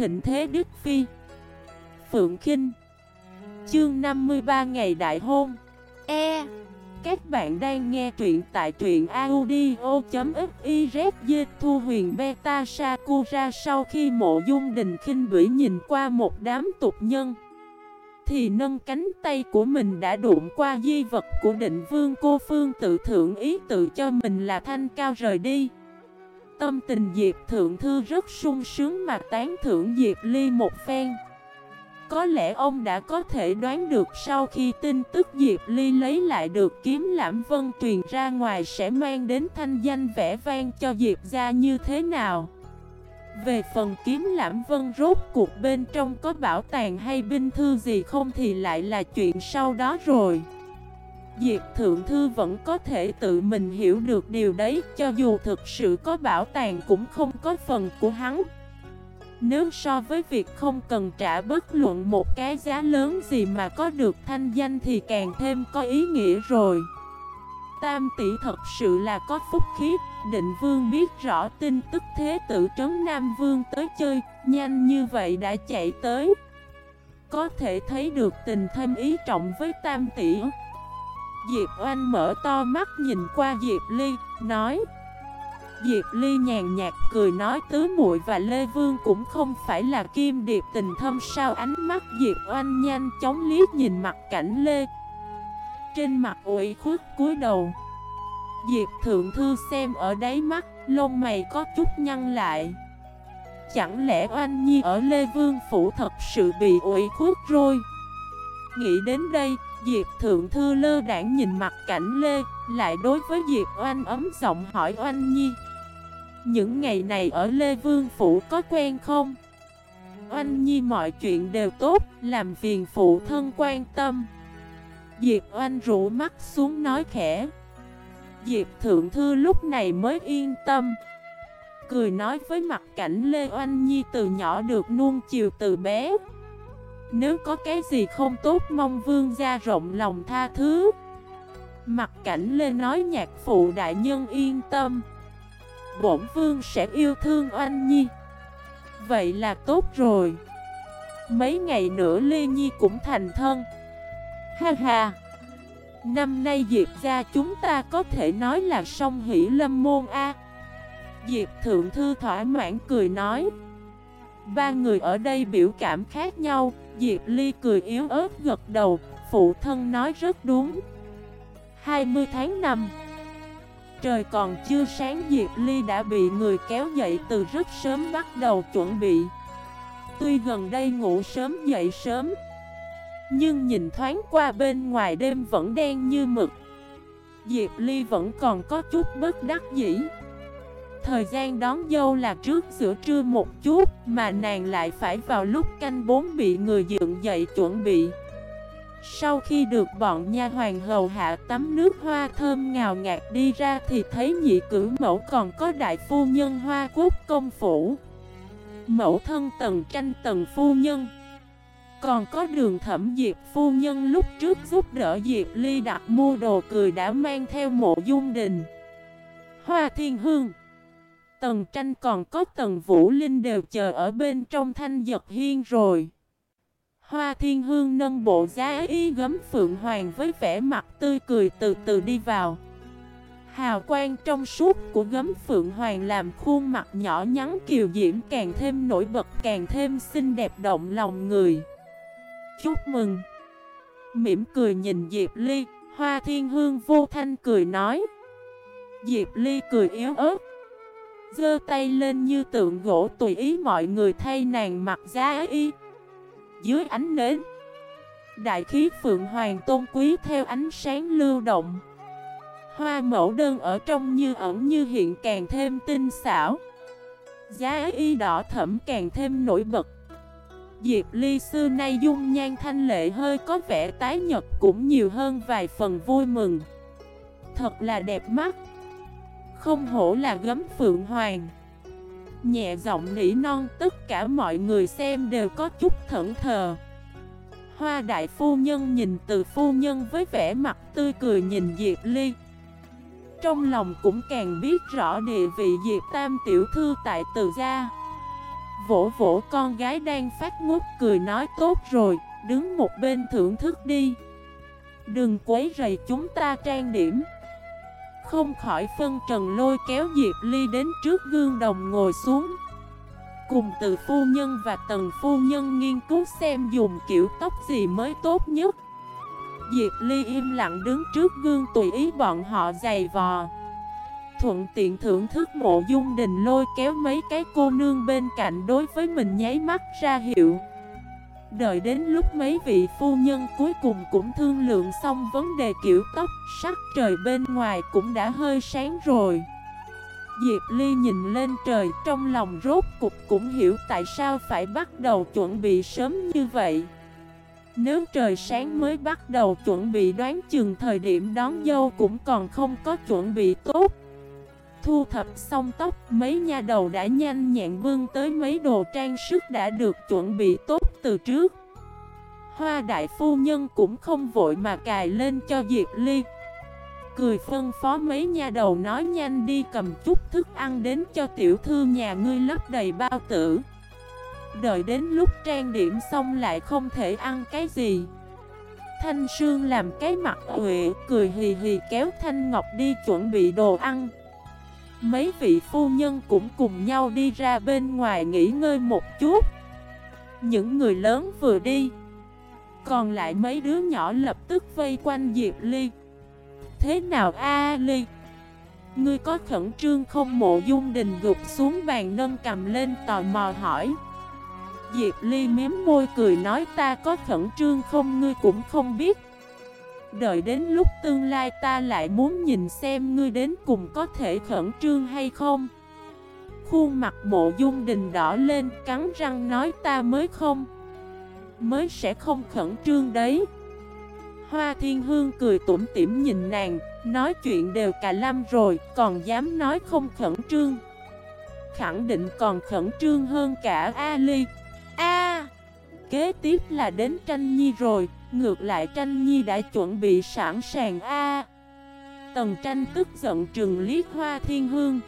thịnh thế Đức Phi. Phượng Kinh. Chương 53 ngày đại hôn. E. Các bạn đang nghe truyện tại truyện audio.xyz Thu huyền beta Sakura sau khi mộ dung đình khinh bỉ nhìn qua một đám tục nhân. Thì nâng cánh tay của mình đã đụng qua di vật của định vương. Cô phương tự thưởng ý tự cho mình là thanh cao rời đi. Tâm tình Diệp Thượng Thư rất sung sướng mà tán thưởng Diệp Ly một phen. Có lẽ ông đã có thể đoán được sau khi tin tức Diệp Ly lấy lại được kiếm lãm vân truyền ra ngoài sẽ mang đến thanh danh vẻ vang cho Diệp gia như thế nào. Về phần kiếm lãm vân rốt cuộc bên trong có bảo tàng hay binh thư gì không thì lại là chuyện sau đó rồi. Diệp Thượng Thư vẫn có thể tự mình hiểu được điều đấy, Cho dù thực sự có bảo tàng cũng không có phần của hắn. Nếu so với việc không cần trả bất luận một cái giá lớn gì mà có được thanh danh thì càng thêm có ý nghĩa rồi. Tam tỷ thật sự là có phúc khí, Định vương biết rõ tin tức thế tử trấn Nam Vương tới chơi, Nhanh như vậy đã chạy tới. Có thể thấy được tình thêm ý trọng với tam tỷ. Diệp Oanh mở to mắt nhìn qua Diệp Ly, nói. Diệp Ly nhàn nhạt cười nói tứ muội và Lê Vương cũng không phải là kim điệp tình thâm sao ánh mắt Diệp Oanh nhanh chóng liếc nhìn mặt cảnh Lê. Trên mặt ủy khuất cúi đầu. Diệp Thượng Thư xem ở đáy mắt, lông mày có chút nhăn lại. Chẳng lẽ Oanh Nhi ở Lê Vương Phủ thật sự bị ủy khuất rồi? Nghĩ đến đây, Diệp Thượng Thư lơ đảng nhìn mặt cảnh Lê, lại đối với Diệp Oanh ấm giọng hỏi Oanh Nhi. Những ngày này ở Lê Vương Phủ có quen không? Oanh Nhi mọi chuyện đều tốt, làm phiền phụ thân quan tâm. Diệp Oanh rủ mắt xuống nói khẽ. Diệp Thượng Thư lúc này mới yên tâm. Cười nói với mặt cảnh Lê Oanh Nhi từ nhỏ được nuông chiều từ bé. Nếu có cái gì không tốt, mong vương gia rộng lòng tha thứ. Mặt cảnh lê nói nhạc phụ đại nhân yên tâm. Bổn vương sẽ yêu thương oanh nhi. Vậy là tốt rồi. Mấy ngày nữa Lê Nhi cũng thành thân. Ha ha. Năm nay Diệp gia chúng ta có thể nói là song hỷ lâm môn A. Diệp Thượng Thư thỏa mãn cười nói. Ba người ở đây biểu cảm khác nhau. Diệp Ly cười yếu ớt gật đầu, Phụ thân nói rất đúng. 20 tháng 5 Trời còn chưa sáng Diệp Ly đã bị người kéo dậy từ rất sớm bắt đầu chuẩn bị. Tuy gần đây ngủ sớm dậy sớm, Nhưng nhìn thoáng qua bên ngoài đêm vẫn đen như mực. Diệp Ly vẫn còn có chút bất đắc dĩ. Thời gian đón dâu là trước giữa trưa một chút, Mà nàng lại phải vào lúc canh bốn bị người dựng dậy chuẩn bị. Sau khi được bọn nha hoàng hầu hạ tắm nước hoa thơm ngào ngạt đi ra Thì thấy nhị cử mẫu còn có đại phu nhân hoa quốc công phủ. Mẫu thân tần tranh tần phu nhân. Còn có đường thẩm Diệp phu nhân lúc trước giúp đỡ Diệp Ly đặt mua đồ cười đã mang theo mộ dung đình. Hoa thiên hương. Tần tranh còn có tần vũ linh đều chờ ở bên trong thanh giật hiên rồi. Hoa thiên hương nâng bộ giá y gấm phượng hoàng với vẻ mặt tươi cười từ từ đi vào. Hào quang trong suốt của gấm phượng hoàng làm khuôn mặt nhỏ nhắn kiều diễm càng thêm nổi bật càng thêm xinh đẹp động lòng người. Chúc mừng! Mỉm cười nhìn Diệp Ly, Hoa Thiên Hương vô thanh cười nói. Diệp Ly cười yếu ớt, dơ tay lên như tượng gỗ tùy ý mọi người thay nàng mặc giá y. Dưới ánh nến, Đại khí phượng hoàng tôn quý theo ánh sáng lưu động. Hoa mẫu đơn ở trong như ẩn như hiện càng thêm tinh xảo. Giá y đỏ thẫm càng thêm nổi bật. Diệp Ly xưa nay dung nhan thanh lệ hơi có vẻ tái nhật cũng nhiều hơn vài phần vui mừng. Thật là đẹp mắt không hổ là gấm phượng hoàng. Nhẹ giọng nỉ non, tất cả mọi người xem đều có chút thẫn thờ. Hoa đại phu nhân nhìn từ phu nhân với vẻ mặt tươi cười nhìn Diệp Ly. Trong lòng cũng càng biết rõ địa vị Diệp Tam tiểu thư tại từ gia. Vỗ vỗ con gái đang phát ngút cười nói tốt rồi, Đứng một bên thưởng thức đi. Đừng quấy rầy chúng ta trang điểm. Không khỏi phân trần lôi kéo Diệp Ly đến trước gương đồng ngồi xuống. Cùng từ phu nhân và tần phu nhân nghiên cứu xem dùng kiểu tóc gì mới tốt nhất. Diệp Ly im lặng đứng trước gương tùy ý bọn họ giày vò. Thuận tiện thưởng thức mộ dung đình lôi kéo mấy cái cô nương bên cạnh đối với mình nháy mắt ra hiệu. Đợi đến lúc mấy vị phu nhân cuối cùng cũng thương lượng xong vấn đề kiểu tóc, Sắc trời bên ngoài cũng đã hơi sáng rồi. Diệp Ly nhìn lên trời, trong lòng rốt cục cũng hiểu tại sao phải bắt đầu chuẩn bị sớm như vậy. Nếu trời sáng mới bắt đầu chuẩn bị đoán chừng thời điểm đón dâu cũng còn không có chuẩn bị tốt. Thu thập xong tóc, mấy nha đầu đã nhanh nhẹn vương tới mấy đồ trang sức đã được chuẩn bị tốt từ trước. Hoa đại phu nhân cũng không vội mà cài lên cho Diệp Ly. Cười phân phó mấy nha đầu nói nhanh đi cầm chút thức ăn đến cho tiểu thư nhà ngươi lấp đầy bao tử. Đợi đến lúc trang điểm xong lại không thể ăn cái gì. Thanh Sương làm cái mặt huệ, cười hì hì kéo Thanh Ngọc đi chuẩn bị đồ ăn. Mấy vị phu nhân cũng cùng nhau đi ra bên ngoài nghỉ ngơi một chút. Những người lớn vừa đi, Còn lại mấy đứa nhỏ lập tức vây quanh Diệp Ly. Thế nào a Ly? Ngươi có khẩn trương không? Mộ dung đình gục xuống bàn nâng cầm lên tò mò hỏi. Diệp Ly miếm môi cười nói, ta có khẩn trương không? Ngươi cũng không biết. Đợi đến lúc tương lai ta lại muốn nhìn xem ngươi đến cùng có thể khẩn trương hay không. Khuôn mặt mộ dung đình đỏ lên, cắn răng nói ta mới không, Mới sẽ không khẩn trương đấy. Hoa thiên hương cười tủm tỉm nhìn nàng, Nói chuyện đều cả lâm rồi, Còn dám nói không khẩn trương. Khẳng định còn khẩn trương hơn cả Ali A! Kế tiếp là đến tranh nhi rồi. Ngược lại tranh nhi đã chuẩn bị sẵn sàng a. Tần tranh tức giận trừng liếc hoa thiên hương.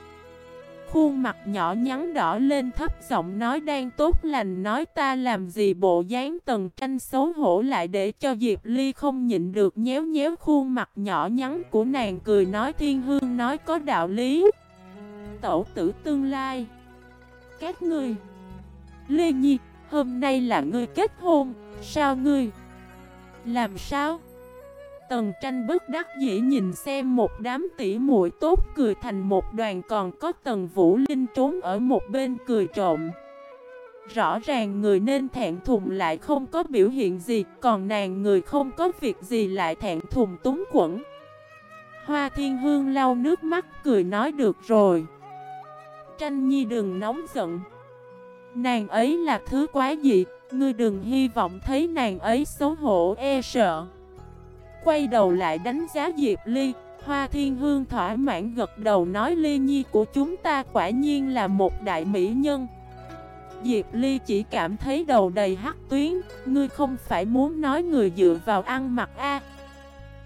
Khuôn mặt nhỏ nhắn đỏ lên thấp giọng nói, đang tốt lành, nói ta làm gì bộ dáng tần tranh xấu hổ lại để cho Diệp Ly không nhịn được nhéo nhéo khuôn mặt nhỏ nhắn của nàng cười nói, thiên hương nói có đạo lý. Tổ tử tương lai, Các ngươi, Lê Nhi, hôm nay là ngươi kết hôn, Sao ngươi làm sao? Tần tranh bất đắc dĩ nhìn xem một đám tỉ muội tốt cười thành một đoàn còn có tần vũ linh trốn ở một bên cười trộm. Rõ ràng người nên thẹn thùng lại không có biểu hiện gì, còn nàng người không có việc gì lại thẹn thùng túng quẩn. Hoa thiên hương lau nước mắt cười nói được rồi. Tranh nhi đừng nóng giận. Nàng ấy là thứ quá dị, Ngươi đừng hy vọng thấy nàng ấy xấu hổ e sợ. Quay đầu lại đánh giá Diệp Ly, Hoa Thiên Hương thỏa mãn gật đầu nói Ly Nhi của chúng ta quả nhiên là một đại mỹ nhân. Diệp Ly chỉ cảm thấy đầu đầy hắc tuyến, Ngươi không phải muốn nói người dựa vào ăn mặc a.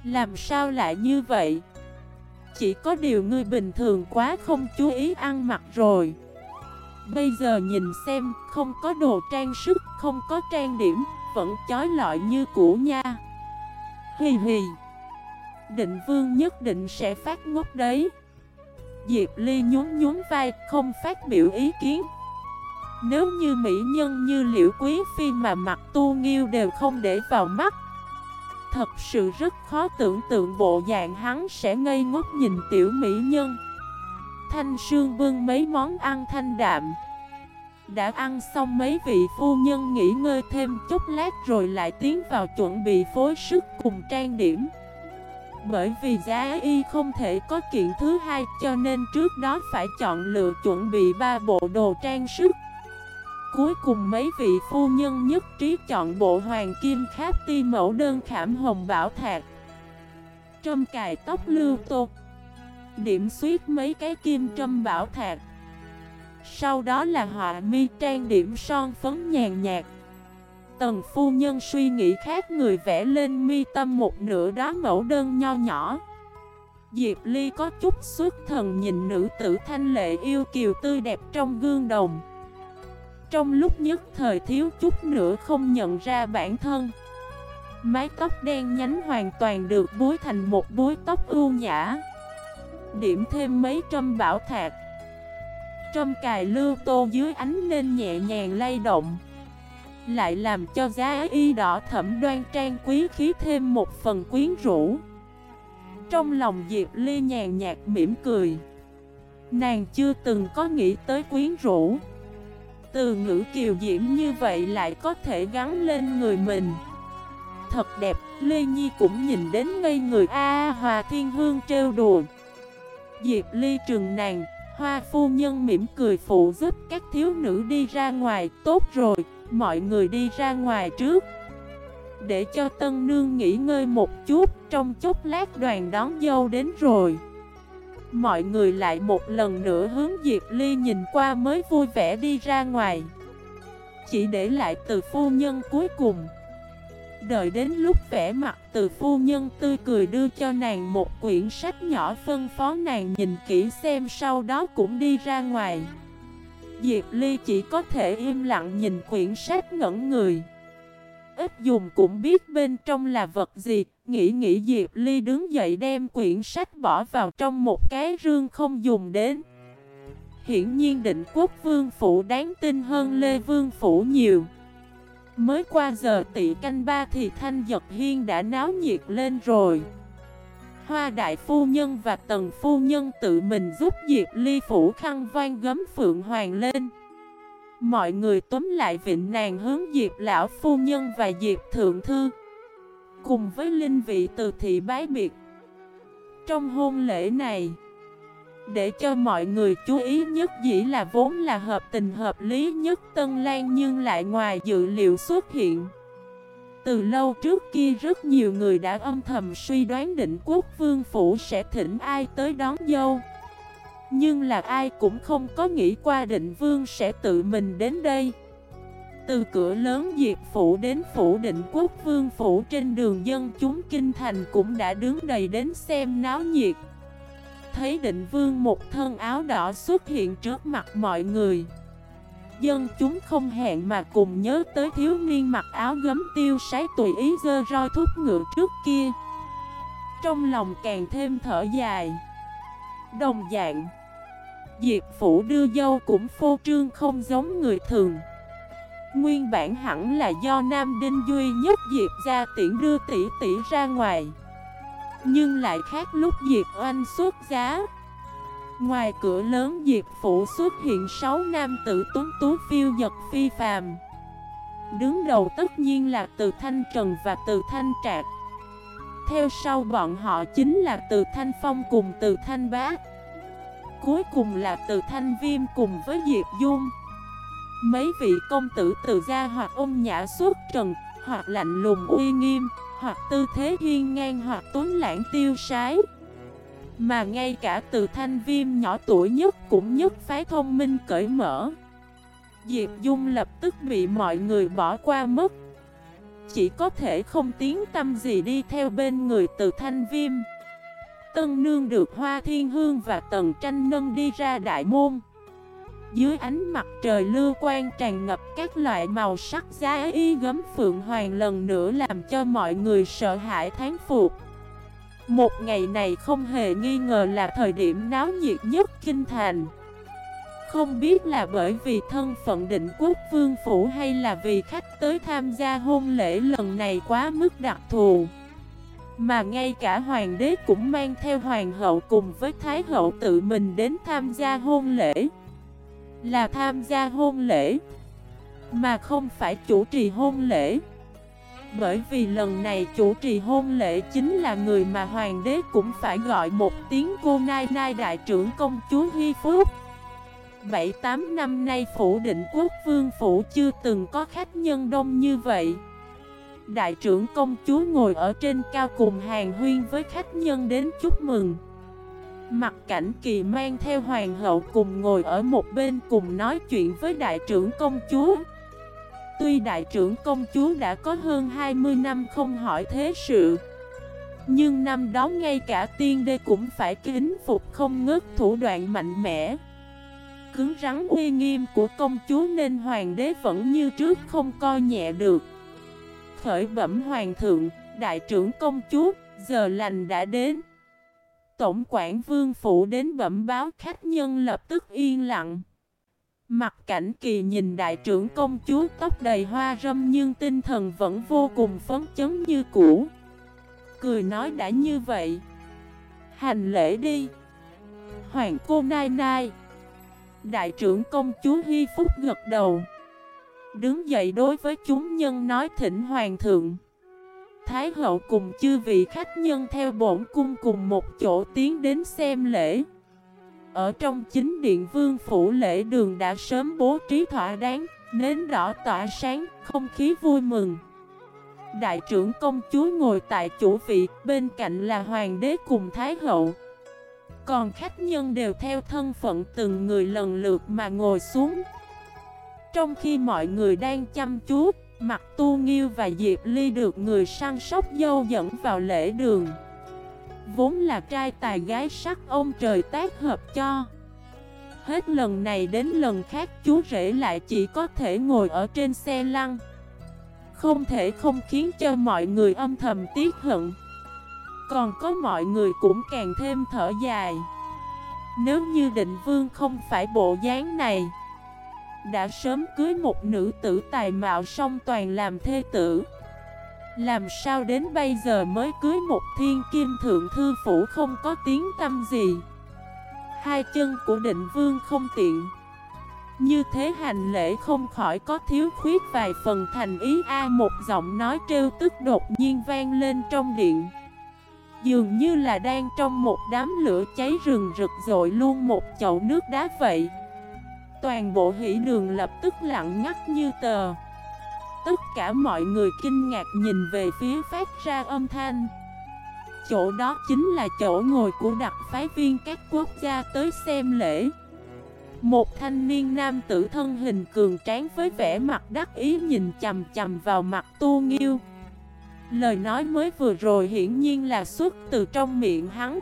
Làm sao lại như vậy? Chỉ có điều ngươi bình thường quá không chú ý ăn mặc rồi. Bây giờ nhìn xem, không có đồ trang sức, không có trang điểm, vẫn chói lọi như cũ nha. Hì hì. Định vương nhất định sẽ phát ngốc đấy. Diệp Ly nhún nhún vai, không phát biểu ý kiến. Nếu như mỹ nhân như liễu quý phi mà mặt tu nghiêu đều không để vào mắt Thật sự rất khó tưởng tượng bộ dạng hắn sẽ ngây ngốc nhìn tiểu mỹ nhân Thanh Sương bưng mấy món ăn thanh đạm. Đã ăn xong mấy vị phu nhân nghỉ ngơi thêm chút lát rồi lại tiến vào chuẩn bị phối sức cùng trang điểm. Bởi vì giá y không thể có kiện thứ hai cho nên trước đó phải chọn lựa chuẩn bị ba bộ đồ trang sức. Cuối cùng mấy vị phu nhân nhất trí chọn bộ hoàng kim kháp ti mẫu đơn khảm hồng bảo thạc. Trâm cài tóc lưu tột Điểm suyết mấy cái kim trâm bảo thạc. Sau đó là họa mi trang điểm son phấn nhàn nhạt. Tần phu nhân suy nghĩ khác người vẽ lên mi tâm một nửa đó mẫu đơn nho nhỏ. Diệp Ly có chút xuất thần nhìn nữ tử thanh lệ yêu kiều tươi đẹp trong gương đồng. Trong lúc nhất thời thiếu chút nữa không nhận ra bản thân. Mái tóc đen nhánh hoàn toàn được búi thành một búi tóc ưu nhã. Điểm thêm mấy trăm bảo thạc. Trâm cài lưu tô dưới ánh lên nhẹ nhàng lay động Lại làm cho giá y đỏ thẩm đoan trang quý khí thêm một phần quyến rũ. Trong lòng Diệp Ly nhàn nhạt mỉm cười Nàng chưa từng có nghĩ tới quyến rũ. Từ ngữ kiều diễm như vậy lại có thể gắn lên người mình. Thật đẹp, Lê Nhi cũng nhìn đến ngây người A Hòa Thiên Hương trêu đùa. Diệp Ly trừng nàng, Hoa phu nhân mỉm cười phụ giúp các thiếu nữ đi ra ngoài Tốt rồi, mọi người đi ra ngoài trước. Để cho tân nương nghỉ ngơi một chút Trong chốc lát đoàn đón dâu đến rồi. Mọi người lại một lần nữa hướng Diệp Ly nhìn qua mới vui vẻ đi ra ngoài. Chỉ để lại từ phu nhân cuối cùng. Đợi đến lúc vẻ mặt từ phu nhân tươi cười đưa cho nàng một quyển sách nhỏ phân phó nàng nhìn kỹ xem sau đó cũng đi ra ngoài. Diệp Ly chỉ có thể im lặng nhìn quyển sách ngẩn người. Ít dùng cũng biết bên trong là vật gì, Nghĩ nghĩ Diệp Ly đứng dậy đem quyển sách bỏ vào trong một cái rương không dùng đến. Hiển nhiên định quốc vương phủ đáng tin hơn Lê Vương phủ nhiều. Mới qua giờ tị canh ba thì thanh giật hiên đã náo nhiệt lên rồi. Hoa đại phu nhân và tần phu nhân tự mình giúp Diệp Ly phủ khăn voan gấm phượng hoàng lên. Mọi người túm lại vịnh nàng hướng Diệp lão phu nhân và Diệp thượng thư. Cùng với linh vị từ thị bái biệt. Trong hôn lễ này để cho mọi người chú ý nhất dĩ là vốn là hợp tình hợp lý nhất Tân Lan nhưng lại ngoài dự liệu xuất hiện. Từ lâu trước kia rất nhiều người đã âm thầm suy đoán định quốc vương phủ sẽ thỉnh ai tới đón dâu. Nhưng là ai cũng không có nghĩ qua định vương sẽ tự mình đến đây. Từ cửa lớn Diệp Phủ đến Phủ Định Quốc Vương Phủ trên đường dân chúng Kinh Thành cũng đã đứng đầy đến xem náo nhiệt thấy định vương một thân áo đỏ xuất hiện trước mặt mọi người. Dân chúng không hẹn mà cùng nhớ tới thiếu niên mặc áo gấm tiêu sái tùy ý dơ roi thúc ngựa trước kia. Trong lòng càng thêm thở dài. Đồng dạng, Diệp Phủ đưa dâu cũng phô trương không giống người thường. Nguyên bản hẳn là do Nam Đinh Duy nhất Diệp ra tiễn đưa tỷ tỷ ra ngoài nhưng lại khác lúc Diệp Oanh xuất giá. Ngoài cửa lớn, Diệp Phủ xuất hiện 6 nam tử tuấn tú phiêu giật phi phàm. Đứng đầu tất nhiên là từ Thanh Trần và từ Thanh Trạc. Theo sau bọn họ chính là từ Thanh Phong cùng từ Thanh Bá. Cuối cùng là từ Thanh Viêm cùng với Diệp Dung. Mấy vị công tử từ gia hoặc ôm nhã suốt trần Hoặc lạnh lùng uy nghiêm hoặc tư thế hiên ngang hoặc tuấn lãng tiêu sái. Mà ngay cả từ thanh viêm nhỏ tuổi nhất cũng nhất phái thông minh cởi mở. Diệp Dung lập tức bị mọi người bỏ qua mất. Chỉ có thể không tiếng tâm gì đi theo bên người từ thanh viêm. Tân Nương được Hoa Thiên Hương và Tần Tranh Nâng đi ra đại môn dưới ánh mặt trời lưu quan tràn ngập các loại màu sắc giá y gấm phượng hoàng lần nữa làm cho mọi người sợ hãi thán phục. Một ngày này không hề nghi ngờ là thời điểm náo nhiệt nhất kinh thành. Không biết là bởi vì thân phận định quốc vương phủ hay là vì khách tới tham gia hôn lễ lần này quá mức đặc thù. Mà ngay cả hoàng đế cũng mang theo hoàng hậu cùng với thái hậu tự mình đến tham gia hôn lễ. Là tham gia hôn lễ, Mà không phải chủ trì hôn lễ. Bởi vì lần này chủ trì hôn lễ chính là người mà hoàng đế cũng phải gọi một tiếng cô nai nai đại trưởng công chúa Hy Phúc. 7-8 năm nay phủ định quốc vương phủ chưa từng có khách nhân đông như vậy. Đại trưởng công chúa ngồi ở trên cao cùng hàng huyên với khách nhân đến chúc mừng. Mặt cảnh kỳ mang theo hoàng hậu cùng ngồi ở một bên cùng nói chuyện với đại trưởng công chúa Tuy đại trưởng công chúa đã có hơn 20 năm không hỏi thế sự Nhưng năm đó ngay cả tiên đê cũng phải kính phục không ngớt thủ đoạn mạnh mẽ cứng rắn uy nghiêm của công chúa nên hoàng đế vẫn như trước không coi nhẹ được. Khởi bẩm hoàng thượng, đại trưởng công chúa, giờ lành đã đến. Tổng quản vương phủ đến bẩm báo khách nhân lập tức yên lặng. Mặt cảnh kỳ nhìn đại trưởng công chúa, tóc đầy hoa râm nhưng tinh thần vẫn vô cùng phấn chấn như cũ. Cười nói đã như vậy. Hành lễ đi. Hoàng cô nai nai. Đại trưởng công chúa Hy Phúc gật đầu. Đứng dậy đối với chúng nhân nói thỉnh hoàng thượng. Thái hậu cùng chư vị khách nhân theo bổn cung cùng một chỗ tiến đến xem lễ. Ở trong chính điện vương phủ lễ đường đã sớm bố trí thỏa đáng, nến đỏ tỏa sáng, không khí vui mừng. Đại trưởng công chúa ngồi tại chủ vị, bên cạnh là hoàng đế cùng thái hậu. Còn khách nhân đều theo thân phận từng người lần lượt mà ngồi xuống. Trong khi mọi người đang chăm chú, Mặt tu nghiêu và Diệp Ly được người săn sóc dâu dẫn vào lễ đường. Vốn là trai tài gái sắc ông trời tác hợp cho. Hết lần này đến lần khác, chú rể lại chỉ có thể ngồi ở trên xe lăn. Không thể không khiến cho mọi người âm thầm tiếc hận. Còn có mọi người cũng càng thêm thở dài. Nếu như định vương không phải bộ dáng này đã sớm cưới một nữ tử tài mạo song toàn làm thê tử. Làm sao đến bây giờ mới cưới một thiên kim thượng thư phủ không có tiếng tâm gì? Hai chân của định vương không tiện. Như thế hành lễ không khỏi có thiếu khuyết vài phần thành ý A một giọng nói trêu tức đột nhiên vang lên trong điện. Dường như là đang trong một đám lửa cháy rừng rực rội luôn một chậu nước đá vậy. Toàn bộ hỷ đường lập tức lặng ngắt như tờ. Tất cả mọi người kinh ngạc nhìn về phía phát ra âm thanh. Chỗ đó chính là chỗ ngồi của đặc phái viên các quốc gia tới xem lễ. Một thanh niên nam tử thân hình cường tráng với vẻ mặt đắc ý nhìn chầm chầm vào mặt tu nghiêu. Lời nói mới vừa rồi hiển nhiên là xuất từ trong miệng hắn.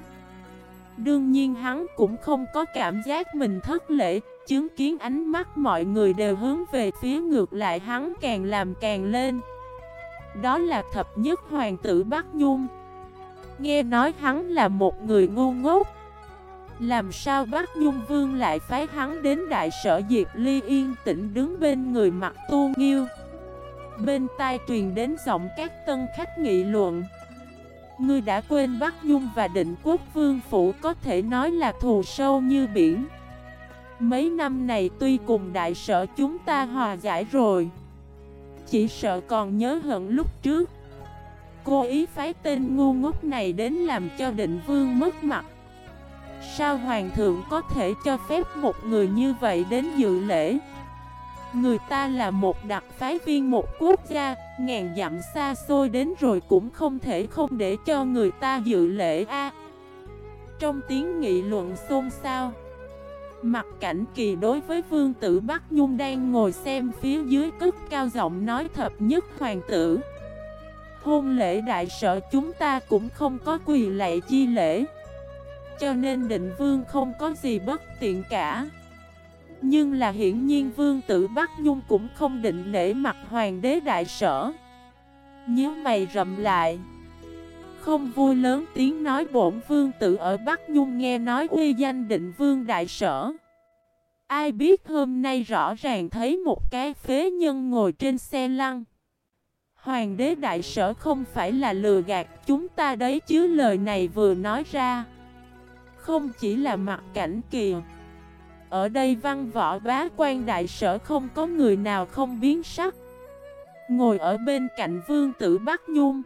Đương nhiên hắn cũng không có cảm giác mình thất lễ Chứng kiến ánh mắt mọi người đều hướng về phía ngược lại hắn càng làm càng lên. Đó là thập nhất hoàng tử Bắc Nhung. Nghe nói hắn là một người ngu ngốc. Làm sao Bắc Nhung Vương lại phái hắn đến đại sở Diệp Ly yên tĩnh đứng bên người mặt tu nghiêu? Bên tai truyền đến giọng các tân khách nghị luận. Ngươi đã quên Bắc Nhung và định quốc vương phủ có thể nói là thù sâu như biển. Mấy năm này tuy cùng đại sở chúng ta hòa giải rồi, Chỉ sợ còn nhớ hận lúc trước. Cô ý phái tên ngu ngốc này đến làm cho định vương mất mặt. Sao hoàng thượng có thể cho phép một người như vậy đến dự lễ? Người ta là một đặc phái viên một quốc gia, Ngàn dặm xa xôi đến rồi cũng không thể không để cho người ta dự lễ a. Trong tiếng nghị luận xôn xao Mặt cảnh kỳ đối với vương tử Bắc Nhung đang ngồi xem phía dưới cất cao giọng nói thập nhất hoàng tử. Hôn lễ đại sở chúng ta cũng không có quỳ lệ chi lễ, Cho nên định vương không có gì bất tiện cả. Nhưng là hiển nhiên vương tử Bắc Nhung cũng không định lễ mặt hoàng đế đại sở. Nhớ mày rậm lại không vui lớn tiếng nói bổn vương tử ở Bắc Nhung nghe nói uy danh định vương đại sở. Ai biết hôm nay rõ ràng thấy một cái phế nhân ngồi trên xe lăn. Hoàng đế đại sở không phải là lừa gạt chúng ta đấy chứ lời này vừa nói ra. Không chỉ là mặt cảnh kìa. Ở đây văn võ bá quan đại sở không có người nào không biến sắc. Ngồi ở bên cạnh vương tử Bắc Nhung.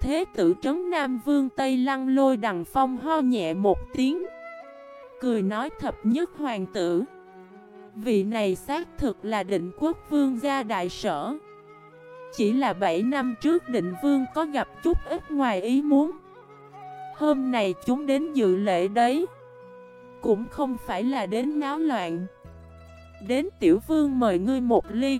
Thế tử trấn Nam Vương Tây Lăng lôi đằng phong ho nhẹ một tiếng, Cười nói thập nhất hoàng tử, Vị này xác thực là định quốc vương gia đại sở. Chỉ là 7 năm trước định vương có gặp chút ít ngoài ý muốn. Hôm nay chúng đến dự lễ đấy, Cũng không phải là đến náo loạn. Đến tiểu vương mời ngươi một ly.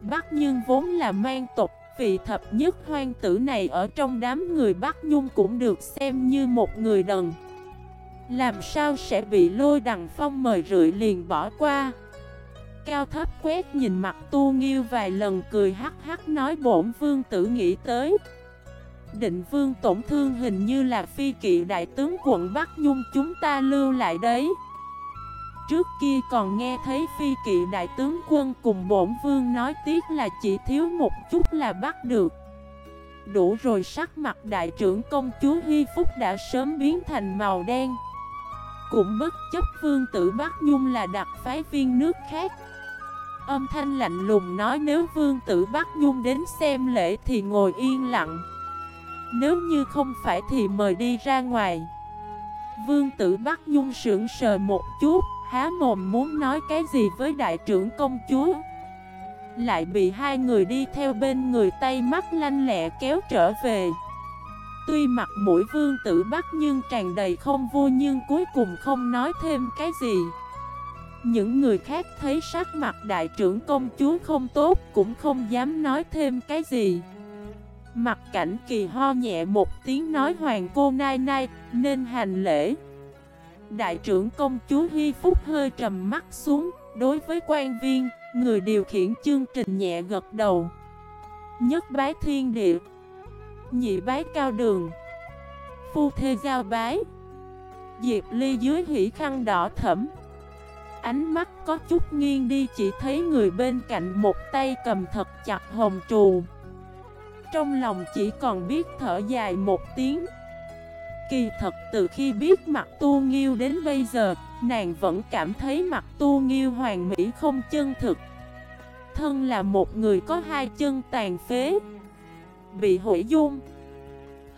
Bắc nhưng vốn là mang tộc vị thập nhất hoang tử này ở trong đám người Bắc Nhung cũng được xem như một người đần. Làm sao sẽ bị lôi đằng phong mời rưỡi liền bỏ qua? Cao thấp quét nhìn mặt tu nghiêu vài lần cười hắc hắc nói bổn vương tử nghĩ tới. Định vương tổn thương hình như là phi kỵ đại tướng quận Bắc Nhung chúng ta lưu lại đấy. Trước kia còn nghe thấy phi kỵ đại tướng quân cùng bổn vương nói tiếc là chỉ thiếu một chút là bắt được. Đủ rồi, sắc mặt đại trưởng công chúa Hy Phúc đã sớm biến thành màu đen. Cũng bất chấp vương tử Bắc Nhung là đặc phái viên nước khác. Âm thanh lạnh lùng nói nếu vương tử Bắc Nhung đến xem lễ thì ngồi yên lặng. Nếu như không phải thì mời đi ra ngoài. Vương tử Bắc Nhung sững sờ một chút. Há mồm muốn nói cái gì với đại trưởng công chúa. Lại bị hai người đi theo bên người tay mắt lanh lẹ kéo trở về. Tuy mặt mũi vương tử bắt nhưng tràn đầy không vui nhưng cuối cùng không nói thêm cái gì. Những người khác thấy sắc mặt đại trưởng công chúa không tốt cũng không dám nói thêm cái gì. Mặt cảnh kỳ ho nhẹ một tiếng nói hoàng cô nai nai, nên hành lễ. Đại trưởng công chúa Hy Phúc hơi trầm mắt xuống Đối với quan viên, người điều khiển chương trình nhẹ gật đầu. Nhất bái thiên địa Nhị bái cao đường. Phu thê giao bái Diệp ly dưới hỉ khăn đỏ thẫm. Ánh mắt có chút nghiêng đi chỉ thấy người bên cạnh một tay cầm thật chặt hồng trù. Trong lòng chỉ còn biết thở dài một tiếng. Kỳ thật từ khi biết mặt tu nghiêu đến bây giờ Nàng vẫn cảm thấy mặt tu nghiêu hoàn mỹ không chân thực. Thân là một người có hai chân tàn phế Bị hủy dung.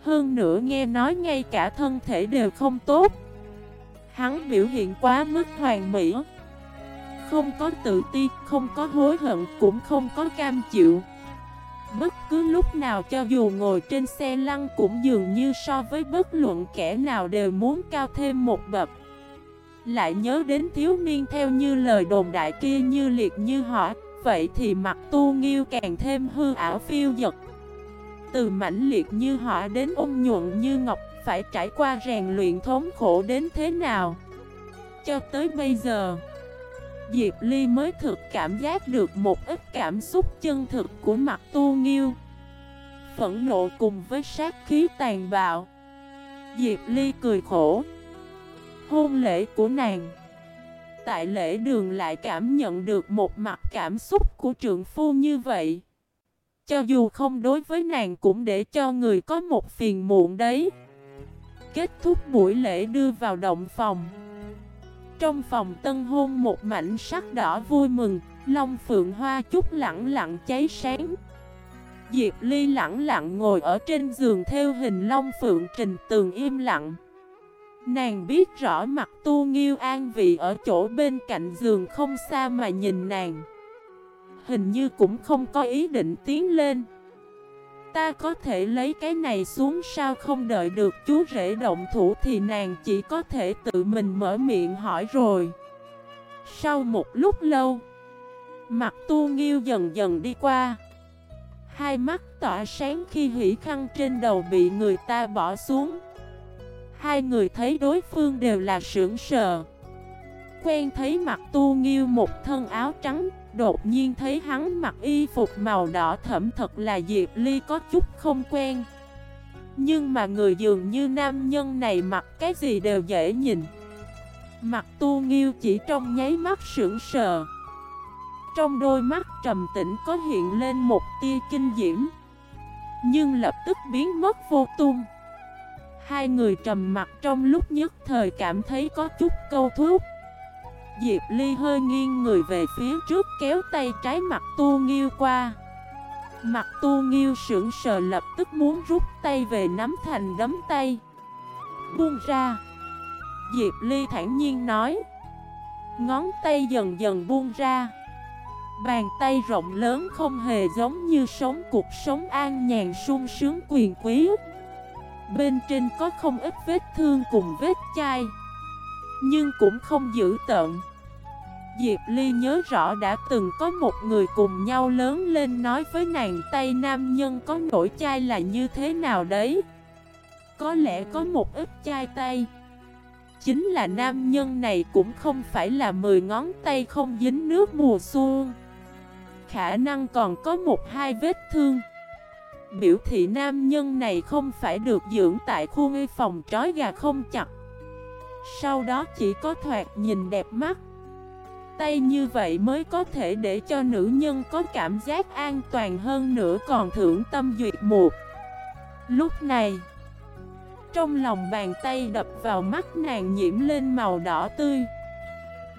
Hơn nữa nghe nói ngay cả thân thể đều không tốt. Hắn biểu hiện quá mức hoàn mỹ. Không có tự ti, không có hối hận, cũng không có cam chịu. Bất cứ lúc nào cho dù ngồi trên xe lăn cũng dường như so với bất luận kẻ nào đều muốn cao thêm một bậc. Lại nhớ đến thiếu niên theo như lời đồn đại kia như liệt như hỏa, Vậy thì mặt tu nghiêu càng thêm hư ảo phiêu dật Từ mãnh liệt như hỏa đến ôn nhuận như ngọc, Phải trải qua rèn luyện thống khổ đến thế nào? Cho tới bây giờ Diệp Ly mới thực cảm giác được một ít cảm xúc chân thực của mặt tu nghiêu. Phẫn nộ cùng với sát khí tàn bạo. Diệp Ly cười khổ. Hôn lễ của nàng. Tại lễ đường lại cảm nhận được một mặt cảm xúc của trượng phu như vậy. Cho dù không đối với nàng cũng để cho người có một phiền muộn đấy. Kết thúc buổi lễ đưa vào động phòng trong phòng tân hôn một mảnh sắc đỏ vui mừng, Long phượng hoa chút lặng lặng cháy sáng. Diệp Ly lặng lặng ngồi ở trên giường theo hình Long phượng trình tường im lặng. Nàng biết rõ mặt tu nghiêu an vị ở chỗ bên cạnh giường không xa mà nhìn nàng. Hình như cũng không có ý định tiến lên. Ta có thể lấy cái này xuống sao không đợi được chú rể động thủ thì nàng chỉ có thể tự mình mở miệng hỏi rồi. Sau một lúc lâu, mặt tu nghiêu dần dần đi qua. Hai mắt tỏa sáng khi hỷ khăn trên đầu bị người ta bỏ xuống. Hai người thấy đối phương đều là sưởng sờ. Quen thấy mặt tu nghiêu một thân áo trắng Đột nhiên thấy hắn mặc y phục màu đỏ thẫm thật là Diệp Ly có chút không quen. Nhưng mà người dường như nam nhân này mặc cái gì đều dễ nhìn. Mặt tu nghiêu chỉ trong nháy mắt sững sờ. Trong đôi mắt trầm tĩnh có hiện lên một tia kinh diễm. Nhưng lập tức biến mất vô tung. Hai người trầm mặt trong lúc nhất thời cảm thấy có chút câu thúc. Diệp Ly hơi nghiêng người về phía trước kéo tay trái mặt tu nghiêu qua. Mặt tu nghiêu sững sờ lập tức muốn rút tay về nắm thành đấm tay. Buông ra. Diệp Ly thản nhiên nói. Ngón tay dần dần buông ra. Bàn tay rộng lớn không hề giống như sống cuộc sống an nhàn sung sướng quyền quý. Bên trên có không ít vết thương cùng vết chai nhưng cũng không giữ tận Diệp Ly nhớ rõ đã từng có một người cùng nhau lớn lên nói với nàng tay nam nhân có nổi chai là như thế nào đấy. Có lẽ có một ít chai tay. Chính là nam nhân này cũng không phải là 10 ngón tay không dính nước mùa xuân. Khả năng còn có một hai vết thương. Biểu thị nam nhân này không phải được dưỡng tại khu ngây phòng trói gà không chặt. Sau đó chỉ có thoạt nhìn đẹp mắt. Tay như vậy mới có thể để cho nữ nhân có cảm giác an toàn hơn nữa còn thưởng tâm duyệt một. Lúc này, Trong lòng bàn tay đập vào mắt nàng nhiễm lên màu đỏ tươi.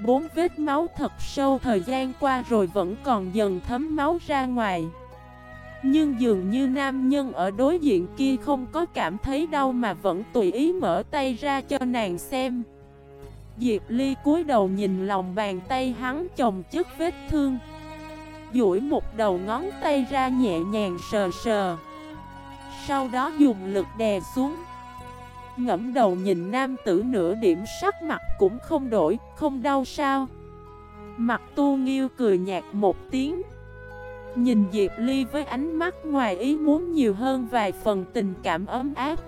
Bốn vết máu thật sâu thời gian qua rồi vẫn còn dần thấm máu ra ngoài. Nhưng dường như nam nhân ở đối diện kia không có cảm thấy đau mà vẫn tùy ý mở tay ra cho nàng xem. Diệp Ly cúi đầu nhìn lòng bàn tay hắn chồng chất vết thương. Duỗi một đầu ngón tay ra nhẹ nhàng sờ sờ. Sau đó dùng lực đè xuống. Ngẫm đầu nhìn nam tử nửa điểm sắc mặt cũng không đổi, không đau sao? Mặt tu nghiêu cười nhạt một tiếng. Nhìn Diệp Ly với ánh mắt ngoài ý muốn nhiều hơn vài phần tình cảm ấm áp.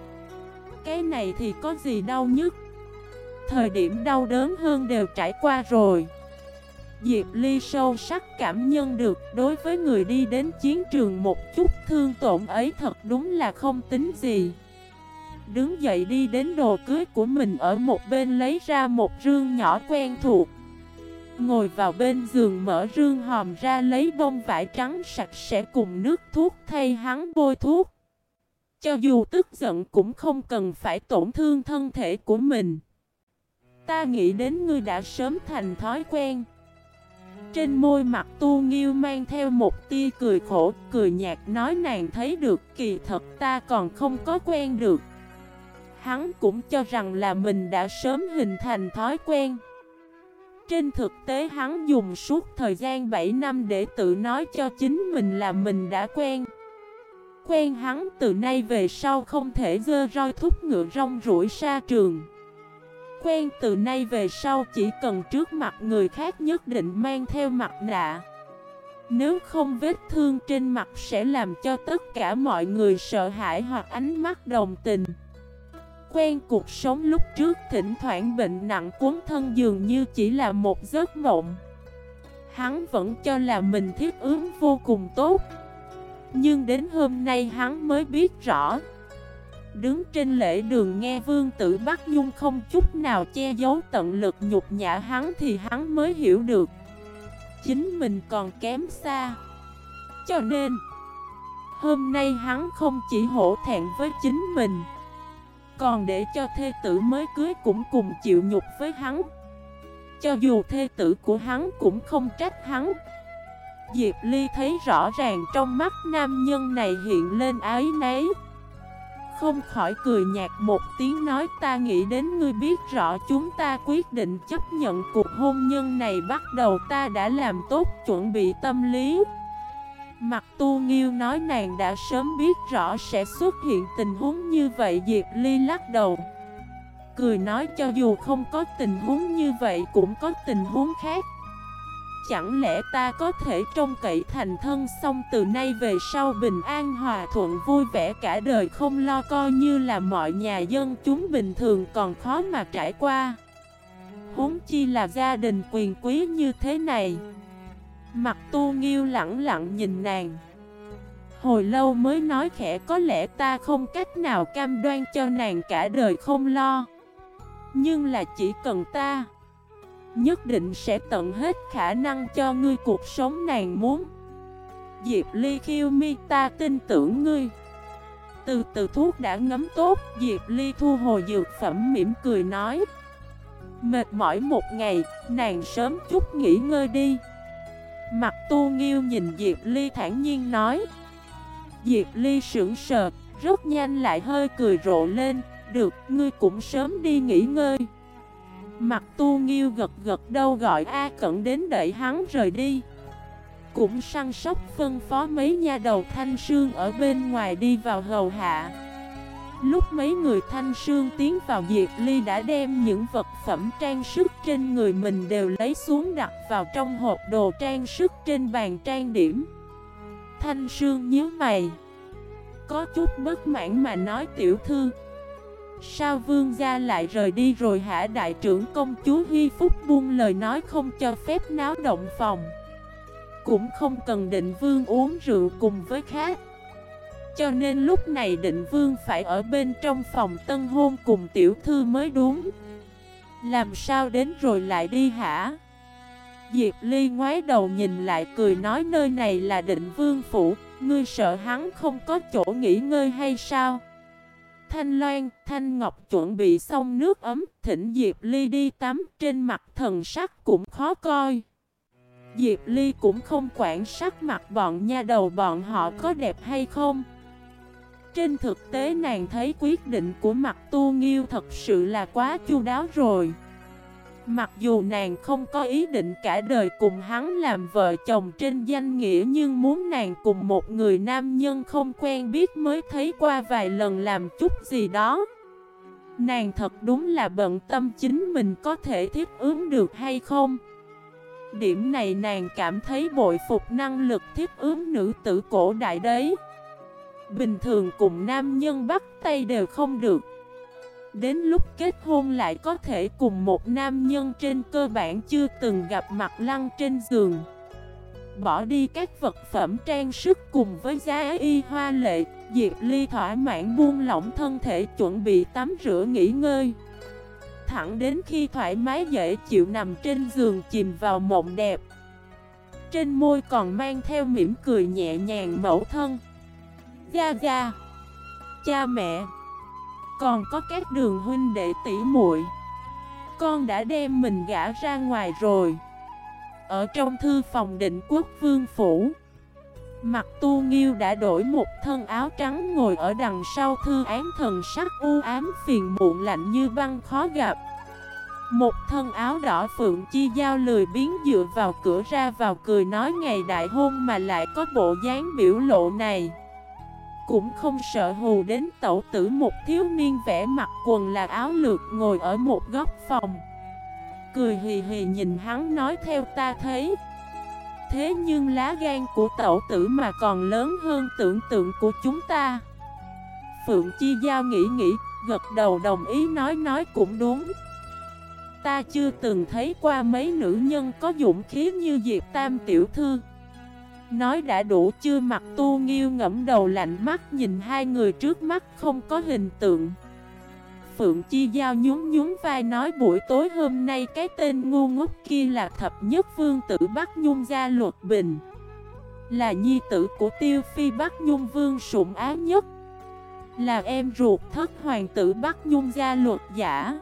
Cái này thì có gì đau nhất? Thời điểm đau đớn hơn đều trải qua rồi. Diệp Ly sâu sắc cảm nhận được, đối với người đi đến chiến trường một chút thương tổn ấy thật đúng là không tính gì. Đứng dậy đi đến đồ cưới của mình ở một bên lấy ra một rương nhỏ quen thuộc. Ngồi vào bên giường mở rương hòm ra lấy bông vải trắng sạch sẽ cùng nước thuốc thay hắn bôi thuốc. Cho dù tức giận cũng không cần phải tổn thương thân thể của mình. Ta nghĩ đến ngươi đã sớm thành thói quen. Trên môi mặt tu nghiêu mang theo một tia cười khổ, Cười nhạt nói nàng thấy được kỳ thật ta còn không có quen được. Hắn cũng cho rằng là mình đã sớm hình thành thói quen. Trên thực tế hắn dùng suốt thời gian 7 năm để tự nói cho chính mình là mình đã quen. Quen hắn từ nay về sau không thể dơ roi thúc ngựa rong rủi xa trường. Quen từ nay về sau chỉ cần trước mặt người khác nhất định mang theo mặt nạ. Nếu không vết thương trên mặt sẽ làm cho tất cả mọi người sợ hãi hoặc ánh mắt đồng tình. Quen cuộc sống lúc trước thỉnh thoảng bệnh nặng cuốn thân dường như chỉ là một giấc mộng. Hắn vẫn cho là mình thiết ứng vô cùng tốt. Nhưng đến hôm nay hắn mới biết rõ. Đứng trên lễ đường nghe vương tử Bắc Nhung không chút nào che giấu tận lực nhục nhã hắn thì hắn mới hiểu được. Chính mình còn kém xa. Cho nên, Hôm nay hắn không chỉ hổ thẹn với chính mình còn để cho thê tử mới cưới cũng cùng chịu nhục với hắn. Cho dù thê tử của hắn cũng không trách hắn. Diệp Ly thấy rõ ràng trong mắt nam nhân này hiện lên ái nấy không khỏi cười nhạt một tiếng nói, ta nghĩ đến ngươi biết rõ chúng ta quyết định chấp nhận cuộc hôn nhân này bắt đầu ta đã làm tốt chuẩn bị tâm lý. Mặt tu nghiêu nói nàng đã sớm biết rõ sẽ xuất hiện tình huống như vậy, Diệp Ly lắc đầu. Cười nói cho dù không có tình huống như vậy cũng có tình huống khác. Chẳng lẽ ta có thể trông cậy thành thân xong từ nay về sau bình an hòa thuận vui vẻ cả đời không lo coi như là mọi nhà dân chúng bình thường còn khó mà trải qua? Huống chi là gia đình quyền quý như thế này. Mặt tu nghiêu lặng lặng nhìn nàng. Hồi lâu mới nói khẽ, có lẽ ta không cách nào cam đoan cho nàng cả đời không lo. Nhưng là chỉ cần ta Nhất định sẽ tận hết khả năng cho ngươi cuộc sống nàng muốn. Diệp Ly khiêu mi, ta tin tưởng ngươi. Từ từ thuốc đã ngấm tốt, Diệp Ly thu hồi dược phẩm mỉm cười nói, Mệt mỏi một ngày, Nàng sớm chút nghỉ ngơi đi. Mặt tu nghiêu nhìn Diệp Ly thản nhiên nói. Diệp Ly sững sờ, Rất nhanh lại hơi cười rộ lên. Được, ngươi cũng sớm đi nghỉ ngơi. Mặt tu nghiêu gật gật đâu gọi A Cẩn đến đợi hắn rời đi. Cũng săn sóc phân phó mấy nha đầu thanh sương ở bên ngoài đi vào hầu hạ. Lúc mấy người thanh sương tiến vào Diệp Ly đã đem những vật phẩm trang sức trên người mình đều lấy xuống đặt vào trong hộp đồ trang sức trên bàn trang điểm. Thanh sương nhớ mày. Có chút bất mãn mà nói, tiểu thư, Sao vương gia lại rời đi rồi hả? Đại trưởng công chúa Huy Phúc buông lời nói không cho phép náo động phòng. Cũng không cần định vương uống rượu cùng với khác. Cho nên lúc này định vương phải ở bên trong phòng tân hôn cùng tiểu thư mới đúng Làm sao đến rồi lại đi hả Diệp Ly ngoái đầu nhìn lại cười nói nơi này là định vương phủ Ngươi sợ hắn không có chỗ nghỉ ngơi hay sao Thanh Loan, Thanh Ngọc chuẩn bị xong nước ấm, thỉnh Diệp Ly đi tắm, trên mặt thần sắc cũng khó coi. Diệp Ly cũng không quản sắc mặt bọn nha đầu bọn họ có đẹp hay không. Trên thực tế nàng thấy quyết định của mặt tu nghiêu thật sự là quá chu đáo rồi. Mặc dù nàng không có ý định cả đời cùng hắn làm vợ chồng trên danh nghĩa Nhưng muốn nàng cùng một người nam nhân không quen biết mới thấy qua vài lần làm chút gì đó. Nàng thật đúng là bận tâm chính mình có thể thiết ứng được hay không. Điểm này nàng cảm thấy bội phục năng lực thiết ứng nữ tử cổ đại đấy. Bình thường cùng nam nhân bắt tay đều không được. Đến lúc kết hôn lại có thể cùng một nam nhân trên cơ bản chưa từng gặp mặt lăn trên giường. Bỏ đi các vật phẩm trang sức cùng với giá y hoa lệ, Diệp Ly thỏa mãn buông lỏng thân thể chuẩn bị tắm rửa nghỉ ngơi. Thẳng đến khi thoải mái dễ chịu nằm trên giường chìm vào mộng đẹp. Trên môi còn mang theo mỉm cười nhẹ nhàng mẫu thân. Gia Gia, Cha mẹ, còn có các đường huynh đệ tỷ muội. Con đã đem mình gã ra ngoài rồi. Ở trong thư phòng định quốc vương phủ Mặt tu nghiêu đã đổi một thân áo trắng ngồi ở đằng sau thư án thần sắc u ám phiền muộn lạnh như băng khó gặp. Một thân áo đỏ phượng chi giao lười biến dựa vào cửa ra vào cười nói ngày đại hôn mà lại có bộ dáng biểu lộ này cũng không sợ hù đến tẩu tử một thiếu niên vẽ mặt quần là áo lược ngồi ở một góc phòng. Cười hì hì nhìn hắn nói theo ta thấy. Thế nhưng lá gan của tẩu tử mà còn lớn hơn tưởng tượng của chúng ta. Phượng Chi Giao nghĩ nghĩ, gật đầu đồng ý nói nói cũng đúng. Ta chưa từng thấy qua mấy nữ nhân có dũng khí như Diệp Tam Tiểu Thư. Nói đã đủ, chưa mặt tu nghiêu ngẫm đầu lạnh mắt, nhìn hai người trước mắt không có hình tượng. Phượng Chi Giao nhún nhún vai nói, buổi tối hôm nay cái tên ngu ngốc kia là thập nhất vương tử Bắc Nhung gia luật bình. Là nhi tử của tiêu phi Bắc Nhung vương sủng á nhất. Là em ruột thất hoàng tử Bắc Nhung gia luật giả.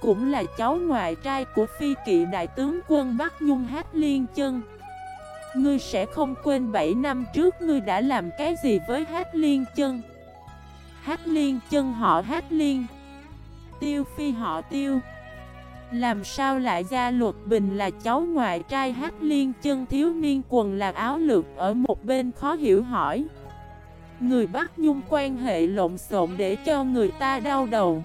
Cũng là cháu ngoại trai của phi kỵ đại tướng quân Bắc Nhung hát liên chân. Ngươi sẽ không quên 7 năm trước ngươi đã làm cái gì với hát liên chân. Hát liên chân họ hát liên. Tiêu phi họ tiêu. Làm sao lại ra luật bình là cháu ngoại trai hát liên chân thiếu niên quần là áo lược ở một bên khó hiểu hỏi. Người bắt nhung quan hệ lộn xộn để cho người ta đau đầu.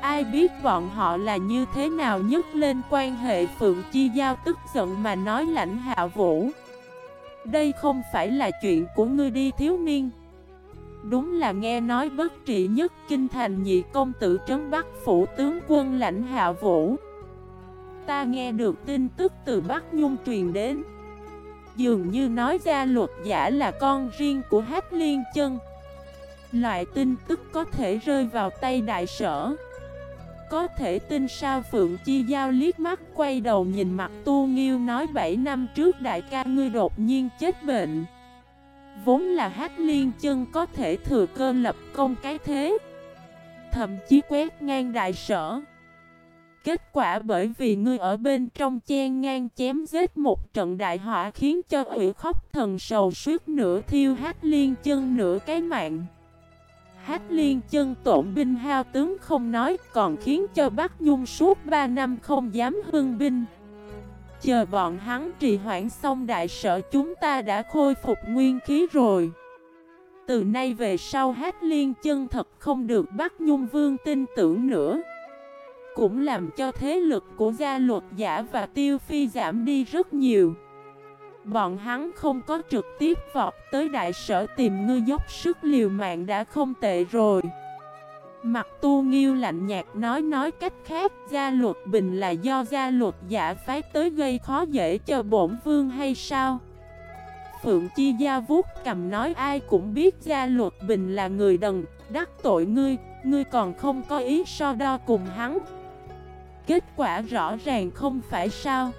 Ai biết bọn họ là như thế nào nhất lên quan hệ Phượng Chi Giao tức giận mà nói lãnh hạ vũ. Đây không phải là chuyện của ngươi đi thiếu niên. Đúng là nghe nói bất trị nhất kinh thành nhị công tử trấn Bắc phủ tướng quân lãnh hạ vũ. Ta nghe được tin tức từ Bắc Nhung truyền đến. Dường như nói ra luật giả là con riêng của Hát Liên chân. Loại tin tức có thể rơi vào tay đại sở có thể tin sao Phượng Chi Giao liếc mắt, quay đầu nhìn mặt Tu Nghiêu nói 7 năm trước đại ca ngươi đột nhiên chết bệnh. Vốn là hát liên chân có thể thừa cơ lập công cái thế. Thậm chí quét ngang đại sở. Kết quả bởi vì ngươi ở bên trong chen ngang chém giết một trận đại họa khiến cho ủy khóc thần sầu suốt nửa thiêu hát liên chân nửa cái mạng. Hát liên chân tổn binh hao tướng không nói, Còn khiến cho Bắc Nhung suốt 3 năm không dám hưng binh. Chờ bọn hắn trì hoãn xong đại sở chúng ta đã khôi phục nguyên khí rồi. Từ nay về sau hát liên chân thật không được Bắc Nhung Vương tin tưởng nữa. Cũng làm cho thế lực của gia luật giả và tiêu phi giảm đi rất nhiều. Bọn hắn không có trực tiếp vọt tới đại sở tìm ngư dốc sức liều mạng đã không tệ rồi. Mặt tu nghiêu lạnh nhạt nói nói cách khác Gia luật bình là do gia luật giả phái tới gây khó dễ cho bổn vương hay sao? Phượng Chi Gia vuốt cầm nói ai cũng biết gia luật bình là người đần Đắc tội ngươi, ngươi còn không có ý so đo cùng hắn. Kết quả rõ ràng không phải sao?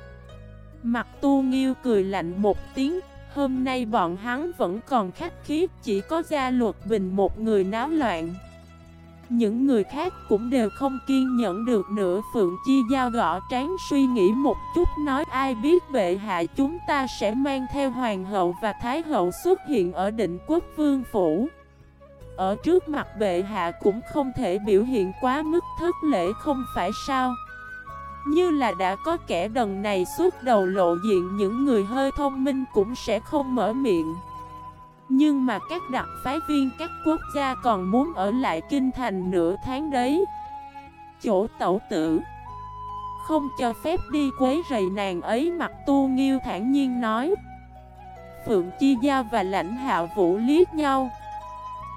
Mặt tu nghiêu cười lạnh một tiếng, Hôm nay bọn hắn vẫn còn khách khí, Chỉ có gia luật bình một người náo loạn. Những người khác cũng đều không kiên nhẫn được nữa. Phượng Chi Giao gõ trán suy nghĩ một chút, nói, ai biết bệ hạ chúng ta sẽ mang theo hoàng hậu và thái hậu xuất hiện ở định quốc vương phủ. Ở trước mặt bệ hạ cũng không thể biểu hiện quá mức thất lễ, không phải sao? Như là đã có kẻ đần này suốt đầu lộ diện những người hơi thông minh cũng sẽ không mở miệng. Nhưng mà các đặc phái viên các quốc gia còn muốn ở lại kinh thành nửa tháng đấy. Chỗ tẩu tử. Không cho phép đi quấy rầy nàng ấy, mặt tu nghiêu thản nhiên nói. Phượng Chi gia và lãnh hạo vũ liếc nhau.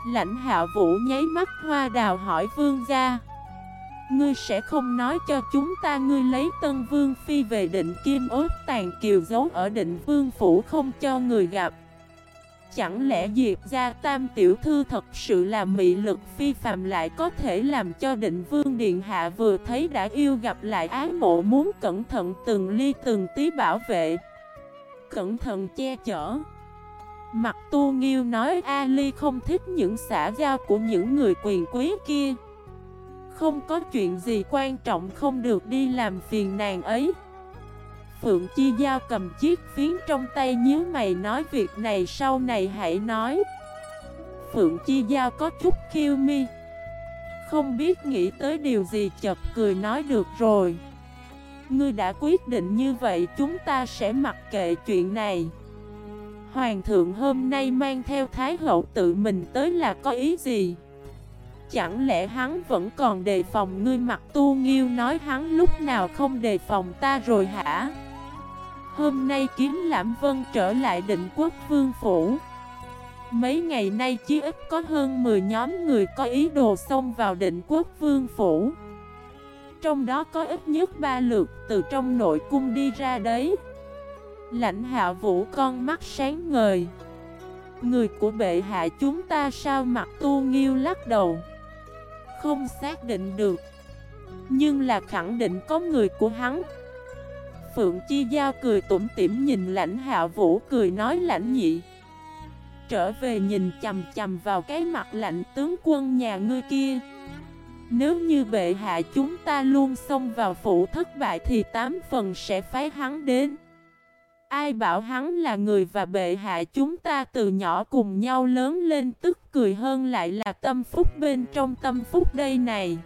Lãnh hạo vũ nháy mắt hoa đào hỏi vương gia. Ngươi sẽ không nói cho chúng ta ngươi lấy tân vương phi về định kim ốt tàn kiều giấu ở định vương phủ không cho người gặp. Chẳng lẽ Diệp gia tam tiểu thư thật sự là mị lực phi phạm lại có thể làm cho định vương điện hạ vừa thấy đã yêu gặp lại ái mộ muốn cẩn thận từng ly từng tí bảo vệ? Cẩn thận che chở. Mặt tu nghiêu nói Ali không thích những xã giao của những người quyền quý kia. Không có chuyện gì quan trọng không được đi làm phiền nàng ấy. Phượng Chi Giao cầm chiếc phiến trong tay nhíu mày nói việc này sau này hãy nói. Phượng Chi Giao có chút khiêu mi. Không biết nghĩ tới điều gì chật cười nói được rồi. Ngươi đã quyết định như vậy chúng ta sẽ mặc kệ chuyện này. Hoàng thượng hôm nay mang theo Thái hậu tự mình tới là có ý gì? Chẳng lẽ hắn vẫn còn đề phòng ngươi mặt tu nghiêu nói hắn lúc nào không đề phòng ta rồi hả? Hôm nay kiếm lãm vân trở lại định quốc vương phủ. Mấy ngày nay chí ít có hơn 10 nhóm người có ý đồ xông vào định quốc vương phủ. Trong đó có ít nhất ba lượt từ trong nội cung đi ra đấy. Lãnh hạ vũ con mắt sáng ngời. Người của bệ hạ chúng ta sao mặt tu nghiêu lắc đầu? Không xác định được. Nhưng là khẳng định có người của hắn. Phượng Chi Giao cười tủm tỉm nhìn lãnh hạ vũ cười nói lãnh nhị. Trở về nhìn chầm chầm vào cái mặt lạnh tướng quân nhà ngươi kia. Nếu như bệ hạ chúng ta luôn xông vào phủ thất bại thì tám phần sẽ phái hắn đến. Ai bảo hắn là người và bệ hạ chúng ta từ nhỏ cùng nhau lớn lên tức cười hơn lại là tâm phúc bên trong tâm phúc đây này.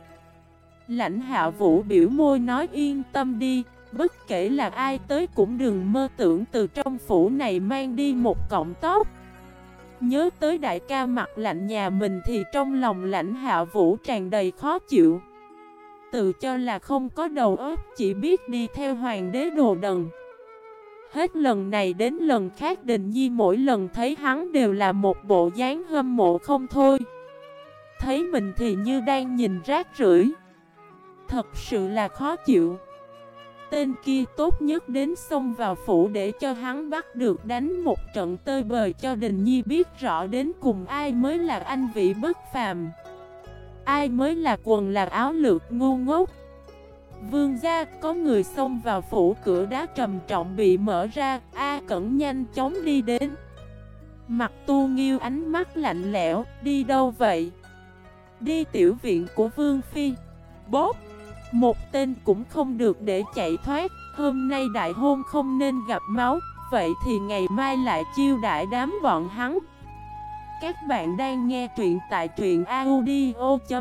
Lãnh hạ vũ biểu môi nói yên tâm đi, Bất kể là ai tới cũng đừng mơ tưởng từ trong phủ này mang đi một cọng tóc. Nhớ tới đại ca mặt lạnh nhà mình thì trong lòng lãnh hạ vũ tràn đầy khó chịu. Tự cho là không có đầu óc, chỉ biết đi theo hoàng đế đồ đần. Hết lần này đến lần khác Đình Nhi mỗi lần thấy hắn đều là một bộ dáng hâm mộ không thôi. Thấy mình thì như đang nhìn rác rưởi. Thật sự là khó chịu. Tên kia tốt nhất đến xông vào phủ để cho hắn bắt được đánh một trận tơi bời cho Đình Nhi biết rõ đến cùng ai mới là anh vị bất phàm. Ai mới là quần là áo lược ngu ngốc. Vương gia, có người xông vào phủ cửa đá trầm trọng bị mở ra, A cẩn nhanh chóng đi đến. Mặt tu nghiêu ánh mắt lạnh lẽo, Đi đâu vậy? Đi tiểu viện của Vương Phi. Bóp một tên cũng không được để chạy thoát, Hôm nay đại hôn không nên gặp máu, Vậy thì ngày mai lại chiêu đại đám bọn hắn. Các bạn đang nghe truyện tại truyện audio.fif